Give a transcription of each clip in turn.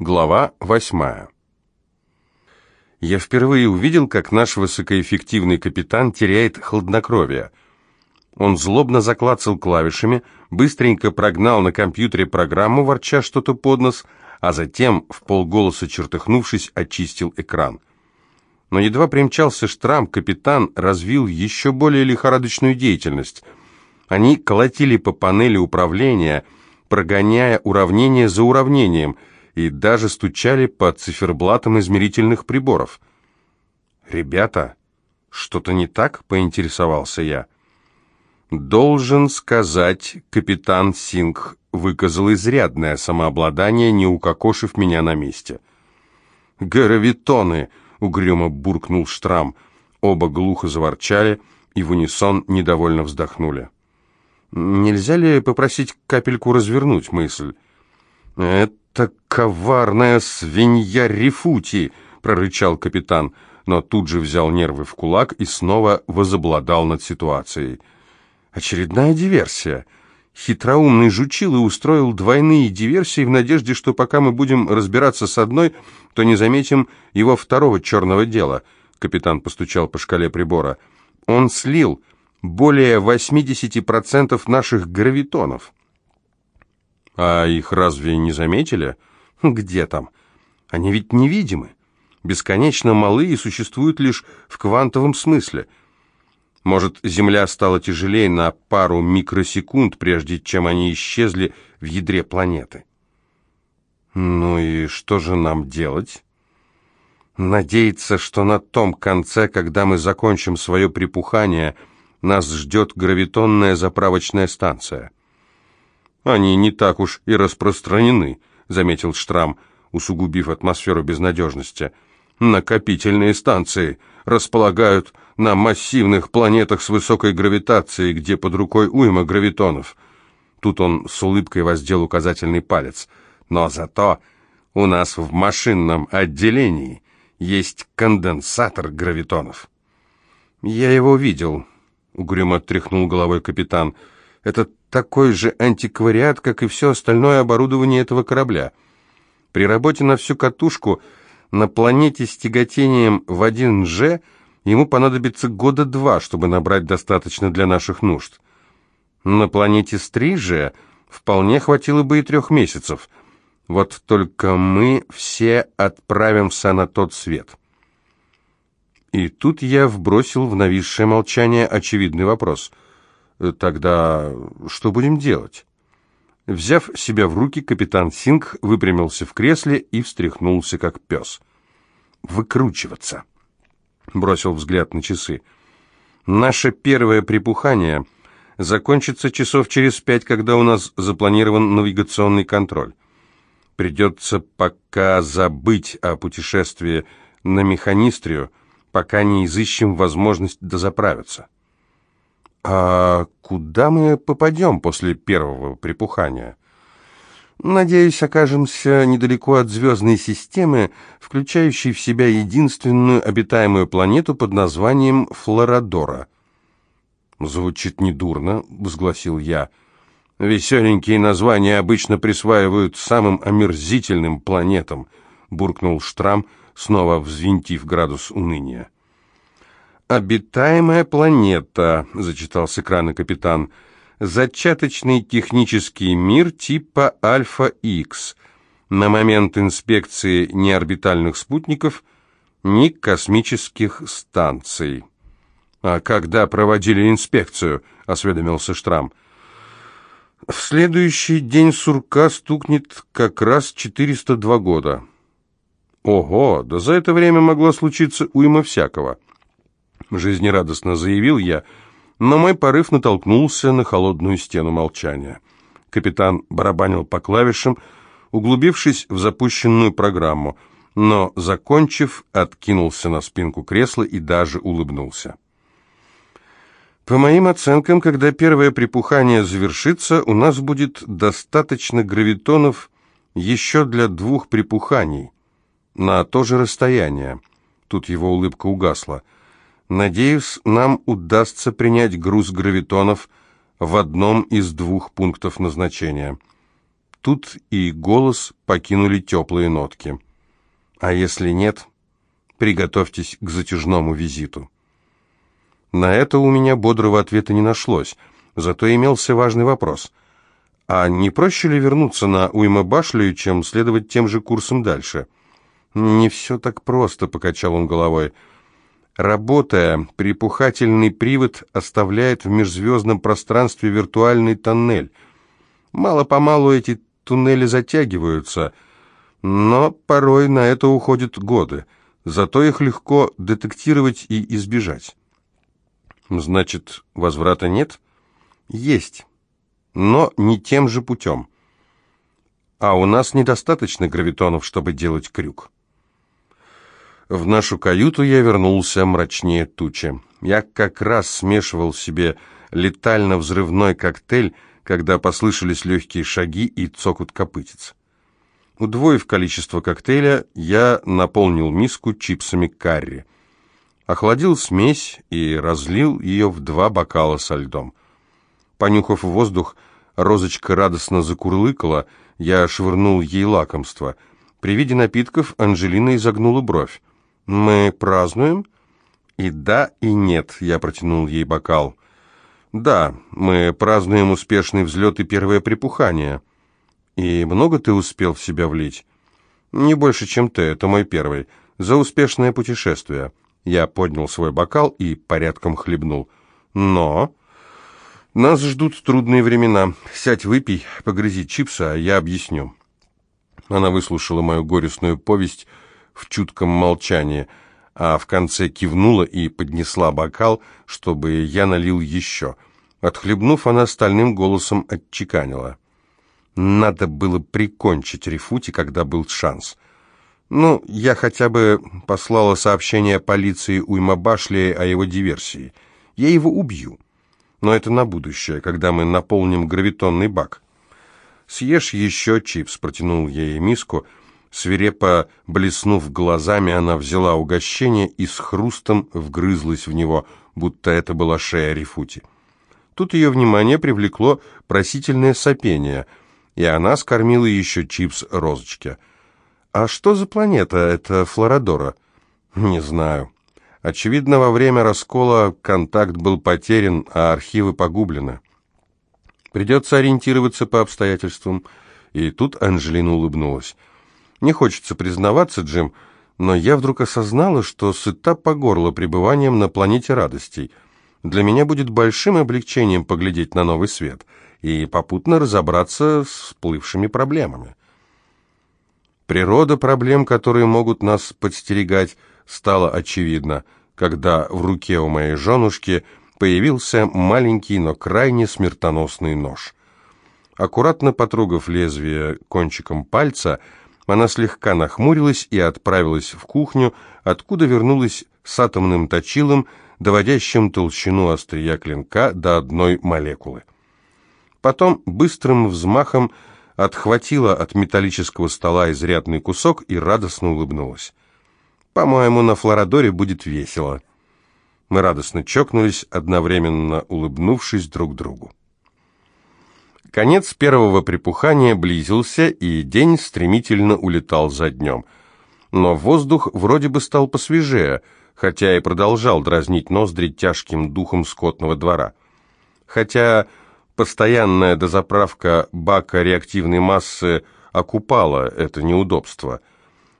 Глава восьмая. Я впервые увидел, как наш высокоэффективный капитан теряет хладнокровие. Он злобно заклацал клавишами, быстренько прогнал на компьютере программу, ворча что-то под нос, а затем, в полголоса чертыхнувшись, очистил экран. Но едва примчался штрам, капитан развил еще более лихорадочную деятельность. Они колотили по панели управления, прогоняя уравнение за уравнением – и даже стучали по циферблатам измерительных приборов. «Ребята, что-то не так?» — поинтересовался я. «Должен сказать, капитан Сингх выказал изрядное самообладание, не укокошив меня на месте». «Гравитоны!» — угрюмо буркнул Штрам. Оба глухо заворчали и в унисон недовольно вздохнули. «Нельзя ли попросить капельку развернуть мысль?» «Это «Это коварная свинья Рифути!» — прорычал капитан, но тут же взял нервы в кулак и снова возобладал над ситуацией. «Очередная диверсия!» Хитроумный жучил и устроил двойные диверсии в надежде, что пока мы будем разбираться с одной, то не заметим его второго черного дела. Капитан постучал по шкале прибора. Он слил более 80% наших гравитонов. А их разве не заметили? Где там? Они ведь невидимы, бесконечно малы и существуют лишь в квантовом смысле. Может, Земля стала тяжелее на пару микросекунд, прежде чем они исчезли в ядре планеты. Ну и что же нам делать? Надеяться, что на том конце, когда мы закончим свое припухание, нас ждет гравитонная заправочная станция. «Они не так уж и распространены», — заметил Штрам, усугубив атмосферу безнадежности. «Накопительные станции располагают на массивных планетах с высокой гравитацией, где под рукой уйма гравитонов». Тут он с улыбкой воздел указательный палец. «Но зато у нас в машинном отделении есть конденсатор гравитонов». «Я его видел», — угрюмо тряхнул головой капитан. «Это такой же антиквариат, как и все остальное оборудование этого корабля. При работе на всю катушку на планете с тяготением в 1G ему понадобится года два, чтобы набрать достаточно для наших нужд. На планете с 3G вполне хватило бы и трех месяцев. Вот только мы все отправимся на тот свет. И тут я вбросил в нависшее молчание очевидный вопрос – Тогда что будем делать? Взяв себя в руки, капитан Синг выпрямился в кресле и встряхнулся, как пес. «Выкручиваться!» Бросил взгляд на часы. «Наше первое припухание закончится часов через пять, когда у нас запланирован навигационный контроль. Придется пока забыть о путешествии на механистрию, пока не изыщем возможность дозаправиться». «А куда мы попадем после первого припухания?» «Надеюсь, окажемся недалеко от звездной системы, включающей в себя единственную обитаемую планету под названием Флорадора». «Звучит недурно», — возгласил я. «Веселенькие названия обычно присваивают самым омерзительным планетам», — буркнул Штрам, снова взвинтив градус уныния. «Обитаемая планета», — зачитал с экрана капитан. «Зачаточный технический мир типа Альфа-Х. На момент инспекции ни орбитальных спутников, ни космических станций». «А когда проводили инспекцию?» — осведомился Штрам. «В следующий день сурка стукнет как раз 402 года». «Ого, да за это время могло случиться уйма всякого» жизнерадостно заявил я, но мой порыв натолкнулся на холодную стену молчания. Капитан барабанил по клавишам, углубившись в запущенную программу, но, закончив, откинулся на спинку кресла и даже улыбнулся. По моим оценкам, когда первое припухание завершится, у нас будет достаточно гравитонов еще для двух припуханий на то же расстояние. Тут его улыбка угасла – Надеюсь, нам удастся принять груз гравитонов в одном из двух пунктов назначения. тут и голос покинули теплые нотки. А если нет, приготовьтесь к затяжному визиту. На это у меня бодрого ответа не нашлось, зато имелся важный вопрос. А не проще ли вернуться на Уйма-Башлю, чем следовать тем же курсом дальше? «Не все так просто», — покачал он головой. Работая, припухательный привод оставляет в межзвездном пространстве виртуальный тоннель. Мало-помалу эти туннели затягиваются, но порой на это уходят годы. Зато их легко детектировать и избежать. Значит, возврата нет? Есть, но не тем же путем. А у нас недостаточно гравитонов, чтобы делать крюк. В нашу каюту я вернулся мрачнее тучи. Я как раз смешивал себе летально-взрывной коктейль, когда послышались легкие шаги и цокот копытец. Удвоив количество коктейля, я наполнил миску чипсами карри. Охладил смесь и разлил ее в два бокала со льдом. Понюхав воздух, розочка радостно закурлыкала, я швырнул ей лакомство. При виде напитков Анжелина изогнула бровь. «Мы празднуем?» «И да, и нет», — я протянул ей бокал. «Да, мы празднуем успешный взлет и первое припухание». «И много ты успел в себя влить?» «Не больше, чем ты, это мой первый. За успешное путешествие». Я поднял свой бокал и порядком хлебнул. «Но...» «Нас ждут трудные времена. Сядь, выпей, погрызи чипсы, а я объясню». Она выслушала мою горестную повесть, — в чутком молчании, а в конце кивнула и поднесла бокал, чтобы я налил еще. Отхлебнув, она стальным голосом отчеканила. «Надо было прикончить Рифути, когда был шанс». «Ну, я хотя бы послала сообщение полиции Уймабашли о его диверсии. Я его убью. Но это на будущее, когда мы наполним гравитонный бак». «Съешь еще чипс», — протянул ей миску, — Свирепо блеснув глазами, она взяла угощение и с хрустом вгрызлась в него, будто это была шея Рифути. Тут ее внимание привлекло просительное сопение, и она скормила еще чипс розочке. «А что за планета? Это Флорадора?» «Не знаю. Очевидно, во время раскола контакт был потерян, а архивы погублены. Придется ориентироваться по обстоятельствам». И тут Анжелина улыбнулась. Не хочется признаваться, Джим, но я вдруг осознала, что сыта по горло пребыванием на планете радостей. Для меня будет большим облегчением поглядеть на новый свет и попутно разобраться с всплывшими проблемами. Природа проблем, которые могут нас подстерегать, стала очевидна, когда в руке у моей женушки появился маленький, но крайне смертоносный нож. Аккуратно потрогав лезвие кончиком пальца, она слегка нахмурилась и отправилась в кухню, откуда вернулась с атомным точилом, доводящим толщину острия клинка до одной молекулы. Потом быстрым взмахом отхватила от металлического стола изрядный кусок и радостно улыбнулась. «По-моему, на Флорадоре будет весело». Мы радостно чокнулись, одновременно улыбнувшись друг другу. Конец первого припухания близился, и день стремительно улетал за днем. Но воздух вроде бы стал посвежее, хотя и продолжал дразнить ноздри тяжким духом скотного двора. Хотя постоянная дозаправка бака реактивной массы окупала это неудобство.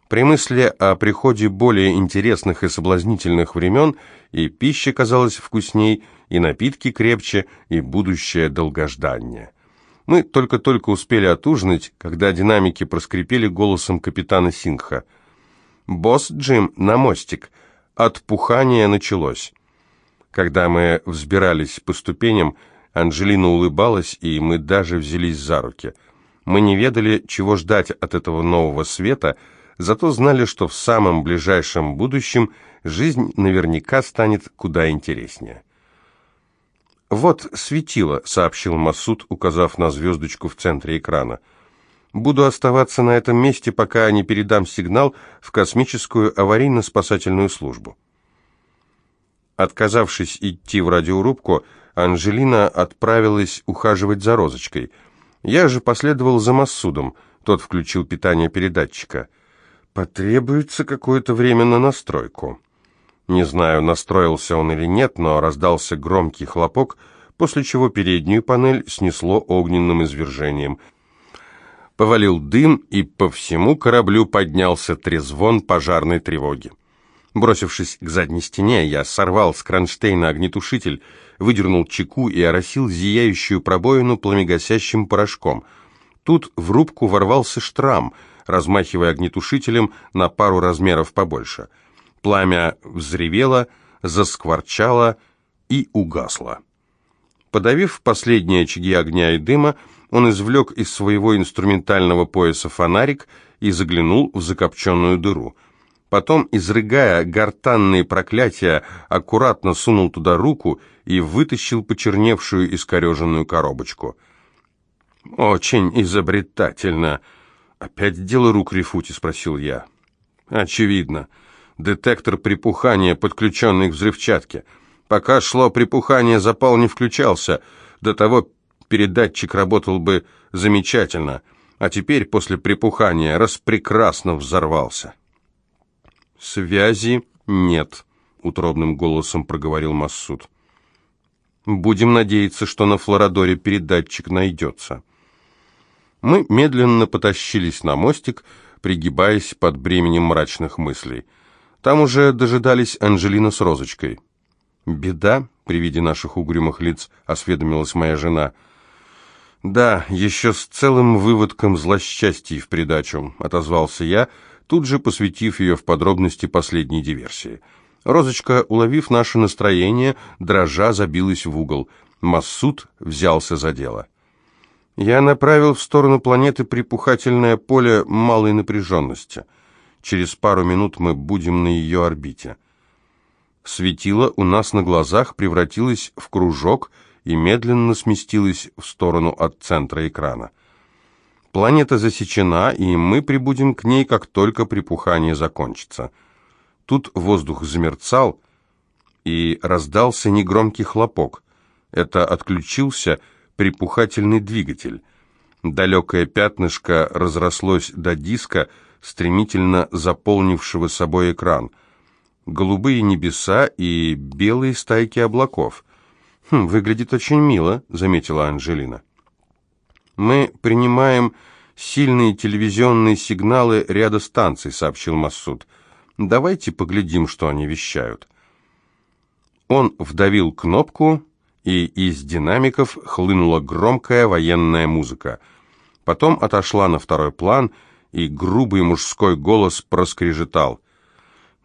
При мысли о приходе более интересных и соблазнительных времен и пища казалась вкусней, и напитки крепче, и будущее долгожданнее. Мы только-только успели отужинать, когда динамики проскрипели голосом капитана Сингха. «Босс Джим, на мостик. Отпухание началось». Когда мы взбирались по ступеням, Анжелина улыбалась, и мы даже взялись за руки. Мы не ведали, чего ждать от этого нового света, зато знали, что в самом ближайшем будущем жизнь наверняка станет куда интереснее. «Вот светило», — сообщил Масуд, указав на звездочку в центре экрана. «Буду оставаться на этом месте, пока не передам сигнал в космическую аварийно-спасательную службу». Отказавшись идти в радиорубку, Анжелина отправилась ухаживать за розочкой. Я же последовал за Массудом. Тот включил питание передатчика. Потребуется какое-то время на настройку. Не знаю, настроился он или нет, но раздался громкий хлопок, после чего переднюю панель снесло огненным извержением. Повалил дым, и по всему кораблю поднялся трезвон пожарной тревоги. Бросившись к задней стене, я сорвал с кронштейна огнетушитель, выдернул чеку и оросил зияющую пробоину пламегасящим порошком. Тут в рубку ворвался штрам, размахивая огнетушителем на пару размеров побольше. Пламя взревело, заскворчало и угасло. Подавив последние очаги огня и дыма, он извлек из своего инструментального пояса фонарик и заглянул в закопченную дыру — Потом, изрыгая гортанные проклятия, аккуратно сунул туда руку и вытащил почерневшую искореженную коробочку. «Очень изобретательно!» «Опять дело рук Рифути?» — спросил я. «Очевидно. Детектор припухания, подключенный к взрывчатке. Пока шло припухание, запал не включался. До того передатчик работал бы замечательно. А теперь, после припухания, распрекрасно взорвался». «Связи нет», — утробным голосом проговорил Массуд. «Будем надеяться, что на Флорадоре передатчик найдется». Мы медленно потащились на мостик, пригибаясь под бременем мрачных мыслей. Там уже дожидались Анжелина с Розочкой. «Беда?» — при виде наших угрюмых лиц осведомилась моя жена. «Да, еще с целым выводком злосчастий в придачу», — отозвался я, — тут же посвятив ее в подробности последней диверсии. Розочка, уловив наше настроение, дрожа забилась в угол. Массуд взялся за дело. Я направил в сторону планеты припухательное поле малой напряженности. Через пару минут мы будем на ее орбите. Светило у нас на глазах превратилось в кружок и медленно сместилось в сторону от центра экрана. Планета засечена, и мы прибудем к ней, как только припухание закончится. Тут воздух замерцал, и раздался негромкий хлопок. Это отключился припухательный двигатель. Далекое пятнышко разрослось до диска, стремительно заполнившего собой экран. Голубые небеса и белые стайки облаков. «Хм, «Выглядит очень мило», — заметила Анжелина. «Мы принимаем сильные телевизионные сигналы ряда станций», — сообщил Массуд. «Давайте поглядим, что они вещают». Он вдавил кнопку, и из динамиков хлынула громкая военная музыка. Потом отошла на второй план, и грубый мужской голос проскрежетал.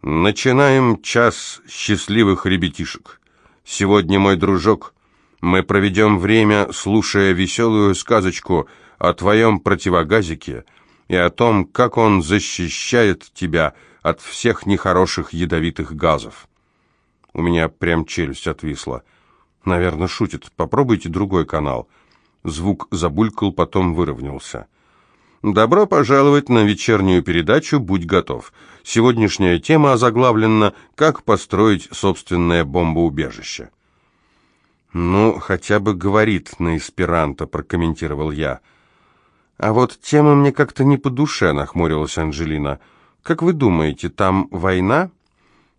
«Начинаем час счастливых ребятишек. Сегодня, мой дружок, мы проведем время, слушая веселую сказочку о твоем противогазике и о том, как он защищает тебя от всех нехороших ядовитых газов. У меня прям челюсть отвисла. Наверное, шутит. Попробуйте другой канал. Звук забулькал, потом выровнялся. Добро пожаловать на вечернюю передачу «Будь готов». Сегодняшняя тема озаглавлена «Как построить собственное бомбоубежище». «Ну, хотя бы говорит на эсперанто», — прокомментировал я. «А вот тема мне как-то не по душе», — нахмурилась Анжелина. «Как вы думаете, там война?»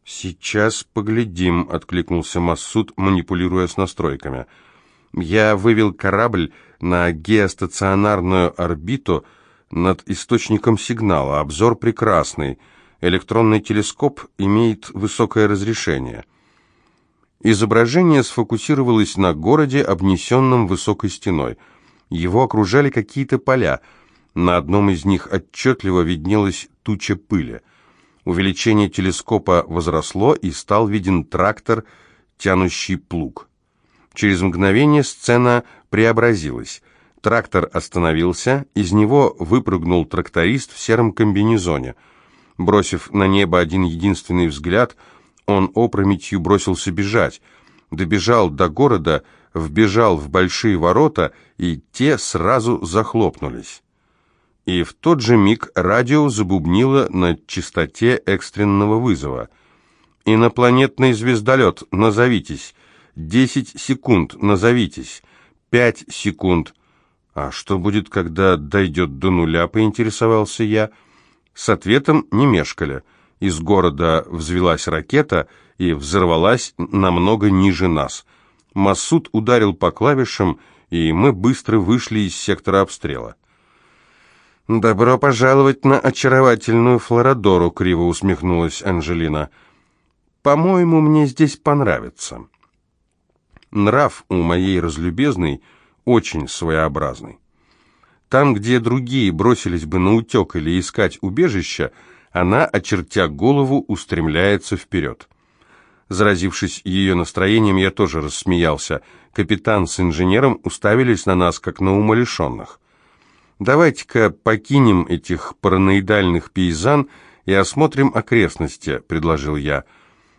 «Сейчас поглядим», — откликнулся Массуд, манипулируя с настройками. «Я вывел корабль на геостационарную орбиту над источником сигнала. Обзор прекрасный. Электронный телескоп имеет высокое разрешение». Изображение сфокусировалось на городе, обнесенном высокой стеной. Его окружали какие-то поля. На одном из них отчетливо виднелась туча пыли. Увеличение телескопа возросло, и стал виден трактор, тянущий плуг. Через мгновение сцена преобразилась. Трактор остановился, из него выпрыгнул тракторист в сером комбинезоне. Бросив на небо один единственный взгляд – он опрометью бросился бежать. Добежал до города, вбежал в большие ворота, и те сразу захлопнулись. И в тот же миг радио забубнило на частоте экстренного вызова. «Инопланетный звездолет, назовитесь. Десять секунд, назовитесь. Пять секунд». «А что будет, когда дойдет до нуля?» — поинтересовался я. С ответом не мешкали. Из города взвелась ракета и взорвалась намного ниже нас. Масуд ударил по клавишам, и мы быстро вышли из сектора обстрела. «Добро пожаловать на очаровательную Флорадору», — криво усмехнулась Анжелина. «По-моему, мне здесь понравится». Нрав у моей разлюбезной — очень своеобразный. Там, где другие бросились бы на утек или искать убежища, она, очертя голову, устремляется вперед. Заразившись ее настроением, я тоже рассмеялся. Капитан с инженером уставились на нас, как на умалишенных. «Давайте-ка покинем этих параноидальных пейзан и осмотрим окрестности», — предложил я.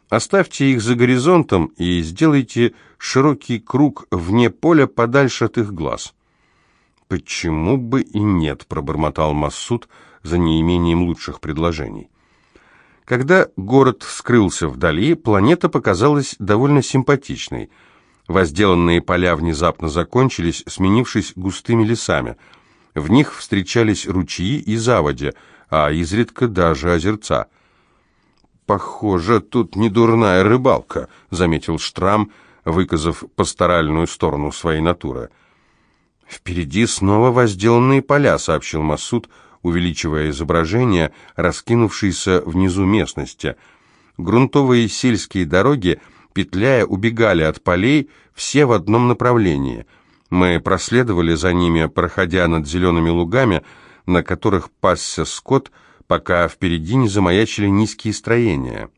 Оставьте их за горизонтом и сделайте широкий круг вне поля подальше от их глаз. «Почему бы и нет?» — пробормотал Массуд за неимением лучших предложений. Когда город скрылся вдали, планета показалась довольно симпатичной. Возделанные поля внезапно закончились, сменившись густыми лесами. В них встречались ручьи и заводи, а изредка даже озерца — «Похоже, тут не дурная рыбалка», — заметил Штрам, выказав пасторальную сторону своей натуры. «Впереди снова возделанные поля», — сообщил Масуд, увеличивая изображение, раскинувшееся внизу местности. Грунтовые сельские дороги, петляя, убегали от полей, все в одном направлении. Мы проследовали за ними, проходя над зелеными лугами, на которых пасся скот, — пока впереди не замаячили низкие строения.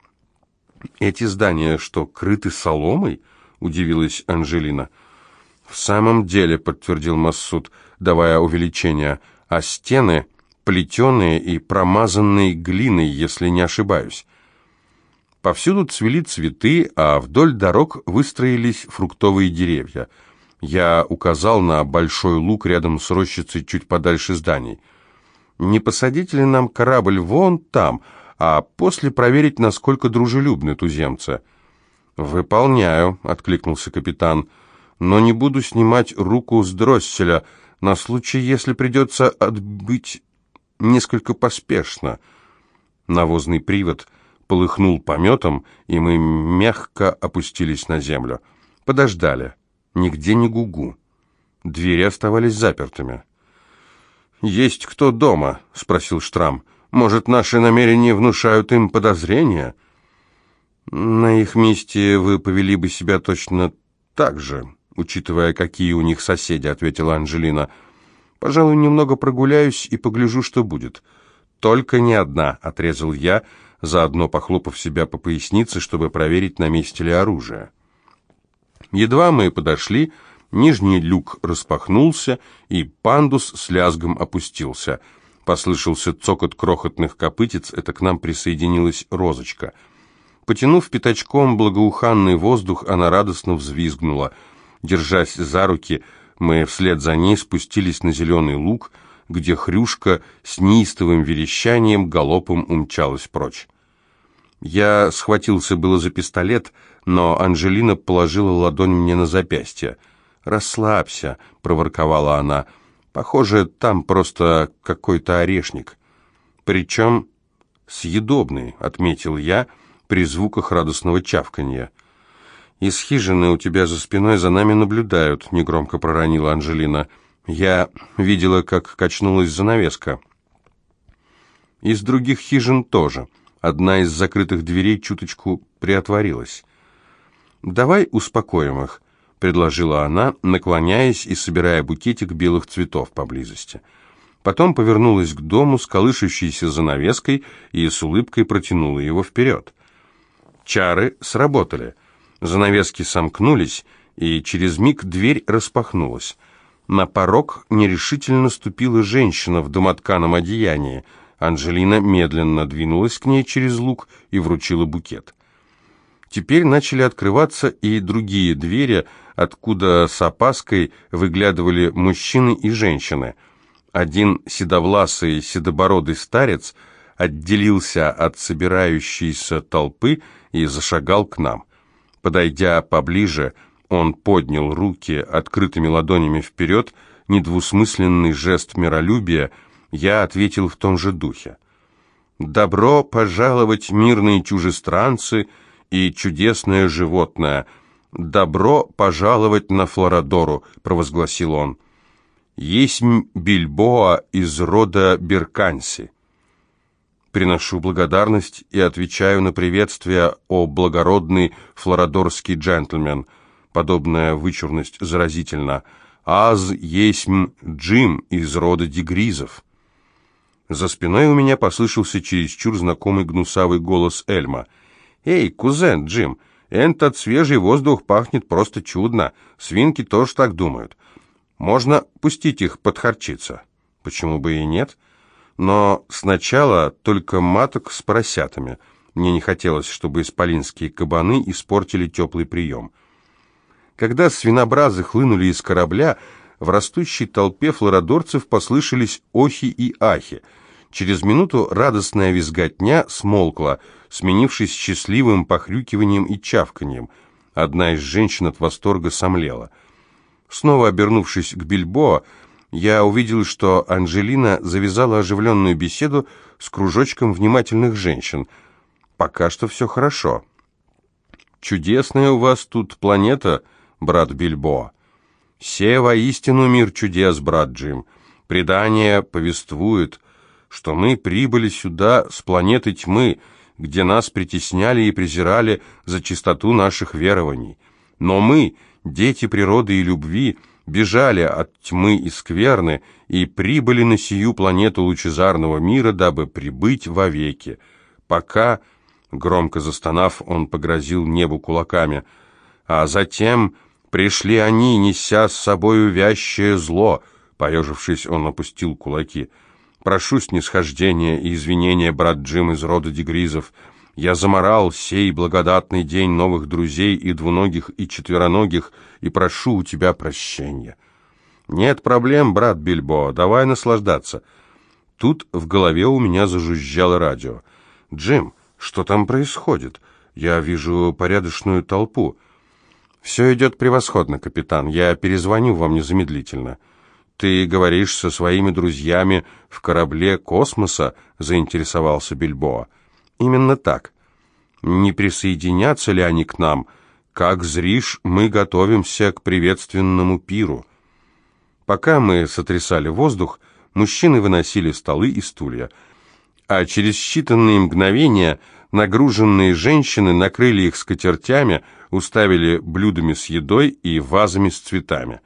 «Эти здания что, крыты соломой?» — удивилась Анжелина. «В самом деле», — подтвердил Массуд, давая увеличение, «а стены плетеные и промазанные глиной, если не ошибаюсь». Повсюду цвели цветы, а вдоль дорог выстроились фруктовые деревья. Я указал на большой луг рядом с рощицей чуть подальше зданий не посадить ли нам корабль вон там, а после проверить, насколько дружелюбны туземцы?» «Выполняю», — откликнулся капитан, — «но не буду снимать руку с дросселя на случай, если придется отбыть несколько поспешно». Навозный привод полыхнул пометом, и мы мягко опустились на землю. Подождали. Нигде не гугу. Двери оставались запертыми. «Есть кто дома?» — спросил Штрам. «Может, наши намерения внушают им подозрения?» «На их месте вы повели бы себя точно так же, учитывая, какие у них соседи», — ответила Анжелина. «Пожалуй, немного прогуляюсь и погляжу, что будет». «Только не одна», — отрезал я, заодно похлопав себя по пояснице, чтобы проверить, на месте ли оружие. Едва мы подошли, — Нижний люк распахнулся, и пандус с лязгом опустился. Послышался цокот крохотных копытец, это к нам присоединилась розочка. Потянув пятачком благоуханный воздух, она радостно взвизгнула. Держась за руки, мы вслед за ней спустились на зеленый луг, где хрюшка с неистовым верещанием галопом умчалась прочь. Я схватился было за пистолет, но Анжелина положила ладонь мне на запястье — «Расслабься», — проворковала она. «Похоже, там просто какой-то орешник». «Причем съедобный», — отметил я при звуках радостного чавканья. «Из хижины у тебя за спиной за нами наблюдают», — негромко проронила Анжелина. «Я видела, как качнулась занавеска». «Из других хижин тоже. Одна из закрытых дверей чуточку приотворилась». «Давай успокоим их предложила она, наклоняясь и собирая букетик белых цветов поблизости. Потом повернулась к дому с колышущейся занавеской и с улыбкой протянула его вперед. Чары сработали. Занавески сомкнулись, и через миг дверь распахнулась. На порог нерешительно ступила женщина в домотканом одеянии. Анжелина медленно двинулась к ней через лук и вручила букет. Теперь начали открываться и другие двери, откуда с опаской выглядывали мужчины и женщины. Один седовласый, седобородый старец отделился от собирающейся толпы и зашагал к нам. Подойдя поближе, он поднял руки открытыми ладонями вперед, недвусмысленный жест миролюбия, я ответил в том же духе. «Добро пожаловать, мирные чужестранцы и чудесное животное! Добро пожаловать на Флорадору!» — провозгласил он. «Есть Бильбоа из рода Берканси». Приношу благодарность и отвечаю на приветствие, о благородный флорадорский джентльмен. Подобная вычурность заразительна. Аз есмь Джим из рода Дегризов. За спиной у меня послышался чересчур знакомый гнусавый голос Эльма. «Эй, кузен Джим, этот свежий воздух пахнет просто чудно. Свинки тоже так думают. Можно пустить их подхарчиться». «Почему бы и нет?» Но сначала только маток с поросятами. Мне не хотелось, чтобы исполинские кабаны испортили теплый прием. Когда свинобразы хлынули из корабля, в растущей толпе флорадорцев послышались охи и ахи. Через минуту радостная визготня смолкла, сменившись счастливым похрюкиванием и чавканьем. Одна из женщин от восторга сомлела. Снова обернувшись к Бильбоа, я увидел, что Анжелина завязала оживленную беседу с кружочком внимательных женщин. Пока что все хорошо. «Чудесная у вас тут планета, брат Бильбо. Все воистину мир чудес, брат Джим. Предание повествует, что мы прибыли сюда с планеты тьмы, где нас притесняли и презирали за чистоту наших верований. Но мы, дети природы и любви, — бежали от тьмы и скверны и прибыли на сию планету лучезарного мира, дабы прибыть вовеки. Пока, громко застонав, он погрозил небу кулаками, а затем пришли они, неся с собою вящее зло. Поежившись, он опустил кулаки. «Прошу снисхождения и извинения, брат Джим из рода Дегризов», я заморал сей благодатный день новых друзей и двуногих, и четвероногих, и прошу у тебя прощения. Нет проблем, брат Бильбо, давай наслаждаться. Тут в голове у меня зажужжало радио. Джим, что там происходит? Я вижу порядочную толпу. Все идет превосходно, капитан. Я перезвоню вам незамедлительно. Ты говоришь со своими друзьями в корабле космоса, заинтересовался Бильбоа. Именно так. Не присоединятся ли они к нам? Как зришь, мы готовимся к приветственному пиру. Пока мы сотрясали воздух, мужчины выносили столы и стулья, а через считанные мгновения нагруженные женщины накрыли их скатертями, уставили блюдами с едой и вазами с цветами,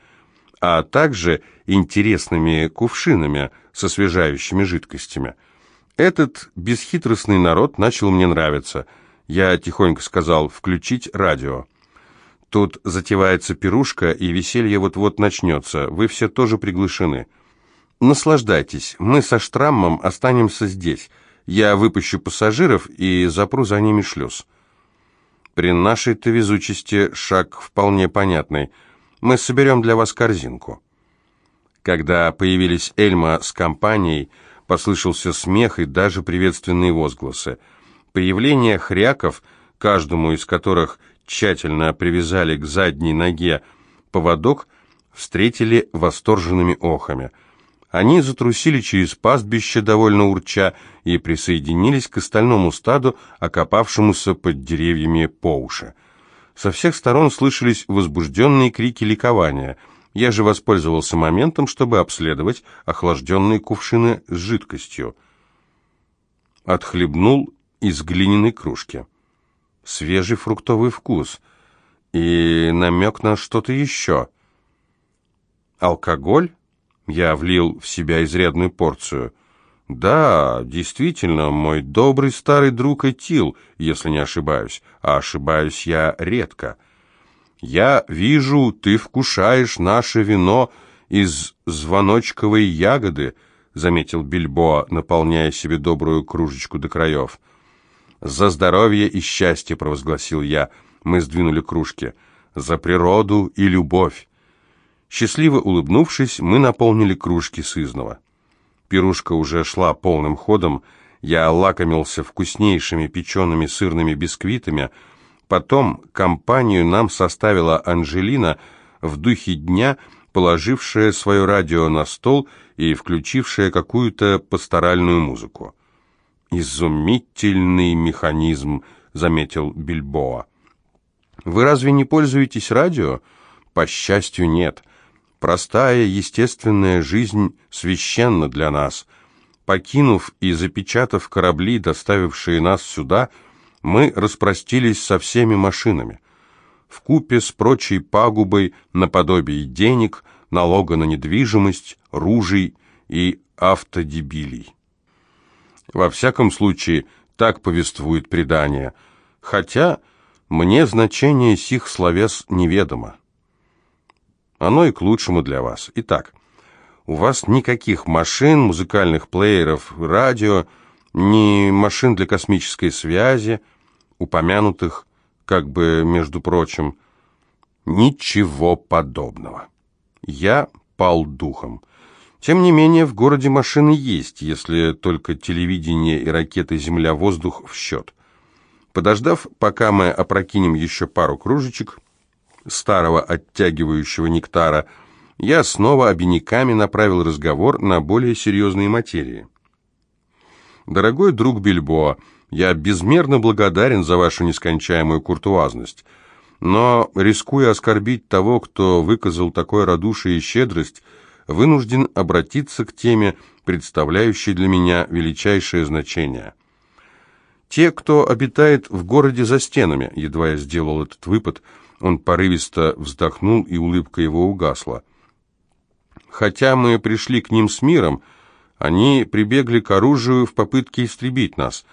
а также интересными кувшинами со освежающими жидкостями – этот бесхитростный народ начал мне нравиться. Я тихонько сказал «включить радио». Тут затевается пирушка, и веселье вот-вот начнется. Вы все тоже приглашены. Наслаждайтесь. Мы со Штраммом останемся здесь. Я выпущу пассажиров и запру за ними шлюз. При нашей-то везучести шаг вполне понятный. Мы соберем для вас корзинку. Когда появились Эльма с компанией, послышался смех и даже приветственные возгласы. Появление хряков, каждому из которых тщательно привязали к задней ноге поводок, встретили восторженными охами. Они затрусили через пастбище, довольно урча, и присоединились к остальному стаду, окопавшемуся под деревьями по уши. Со всех сторон слышались возбужденные крики ликования – я же воспользовался моментом, чтобы обследовать охлажденные кувшины с жидкостью. Отхлебнул из глиняной кружки. Свежий фруктовый вкус и намек на что-то еще. Алкоголь? Я влил в себя изрядную порцию. Да, действительно, мой добрый старый друг Этил, если не ошибаюсь, а ошибаюсь я редко — «Я вижу, ты вкушаешь наше вино из звоночковой ягоды», заметил Бильбоа, наполняя себе добрую кружечку до краев. «За здоровье и счастье», — провозгласил я. Мы сдвинули кружки. «За природу и любовь». Счастливо улыбнувшись, мы наполнили кружки сызного. Пирушка уже шла полным ходом, я лакомился вкуснейшими печеными сырными бисквитами — Потом компанию нам составила Анжелина в духе дня, положившая свое радио на стол и включившая какую-то пасторальную музыку. «Изумительный механизм», — заметил Бильбоа. «Вы разве не пользуетесь радио?» «По счастью, нет. Простая, естественная жизнь священна для нас. Покинув и запечатав корабли, доставившие нас сюда, мы распростились со всеми машинами. В купе с прочей пагубой наподобие денег, налога на недвижимость, ружей и автодебилей. Во всяком случае, так повествует предание, хотя мне значение сих словес неведомо. Оно и к лучшему для вас. Итак, у вас никаких машин, музыкальных плееров, радио, ни машин для космической связи, упомянутых, как бы, между прочим, ничего подобного. Я пал духом. Тем не менее, в городе машины есть, если только телевидение и ракеты «Земля-воздух» в счет. Подождав, пока мы опрокинем еще пару кружечек старого оттягивающего нектара, я снова обиняками направил разговор на более серьезные материи. «Дорогой друг Бильбоа, я безмерно благодарен за вашу нескончаемую куртуазность, но, рискуя оскорбить того, кто выказал такое радушие и щедрость, вынужден обратиться к теме, представляющей для меня величайшее значение. Те, кто обитает в городе за стенами, едва я сделал этот выпад, он порывисто вздохнул, и улыбка его угасла. Хотя мы пришли к ним с миром, они прибегли к оружию в попытке истребить нас.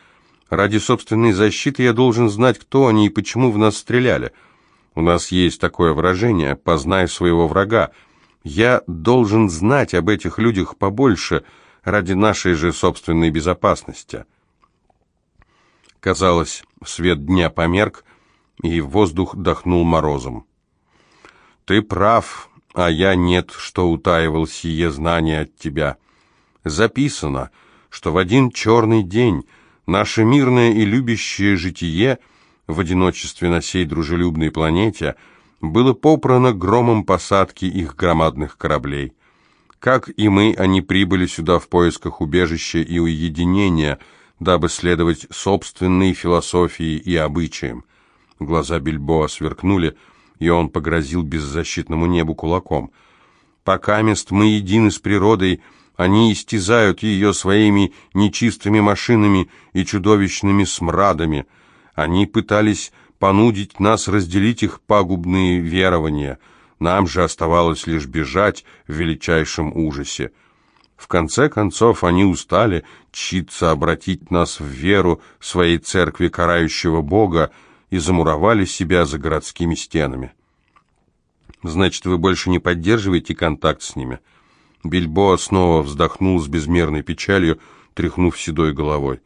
Ради собственной защиты я должен знать, кто они и почему в нас стреляли. У нас есть такое выражение «познай своего врага». Я должен знать об этих людях побольше ради нашей же собственной безопасности. Казалось, свет дня померк, и воздух дохнул морозом. «Ты прав, а я нет, что утаивал сие знание от тебя. Записано, что в один черный день наше мирное и любящее житие в одиночестве на сей дружелюбной планете было попрано громом посадки их громадных кораблей. Как и мы, они прибыли сюда в поисках убежища и уединения, дабы следовать собственной философии и обычаям. Глаза Бильбоа сверкнули, и он погрозил беззащитному небу кулаком. «Пока мест мы едины с природой, они истязают ее своими нечистыми машинами и чудовищными смрадами. Они пытались понудить нас разделить их пагубные верования. Нам же оставалось лишь бежать в величайшем ужасе. В конце концов они устали читься обратить нас в веру своей церкви карающего Бога, и замуровали себя за городскими стенами. Значит, вы больше не поддерживаете контакт с ними? Бильбоа снова вздохнул с безмерной печалью, тряхнув седой головой.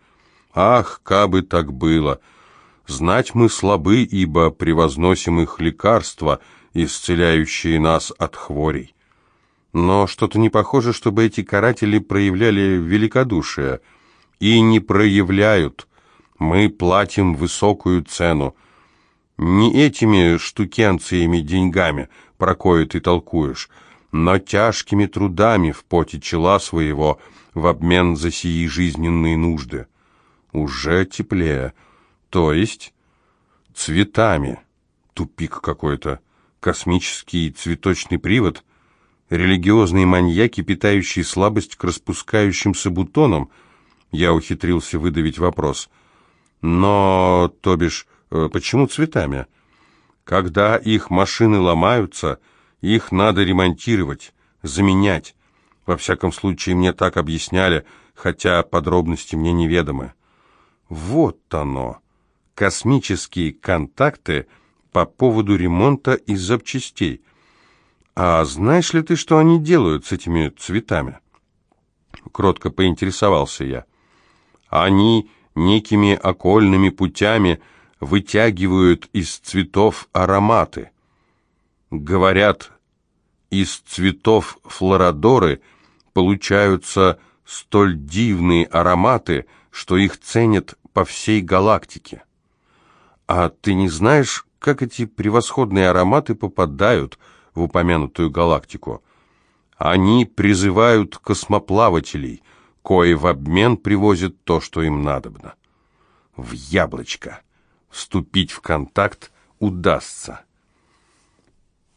Ах, кабы так было! Знать мы слабы, ибо превозносим их лекарства, исцеляющие нас от хворей. Но что-то не похоже, чтобы эти каратели проявляли великодушие. И не проявляют. Мы платим высокую цену. Не этими штукенциями деньгами, про кое ты толкуешь, но тяжкими трудами в поте чела своего в обмен за сии жизненные нужды. Уже теплее. То есть цветами. Тупик какой-то. Космический цветочный привод. Религиозные маньяки, питающие слабость к распускающимся бутонам. Я ухитрился выдавить вопрос — но, то бишь, э, почему цветами? Когда их машины ломаются, их надо ремонтировать, заменять. Во всяком случае, мне так объясняли, хотя подробности мне неведомы. Вот оно. Космические контакты по поводу ремонта и запчастей. А знаешь ли ты, что они делают с этими цветами? Кротко поинтересовался я. Они некими окольными путями вытягивают из цветов ароматы. Говорят, из цветов флорадоры получаются столь дивные ароматы, что их ценят по всей галактике. А ты не знаешь, как эти превосходные ароматы попадают в упомянутую галактику – Они призывают космоплавателей, кои в обмен привозят то, что им надобно. В яблочко. Вступить в контакт удастся.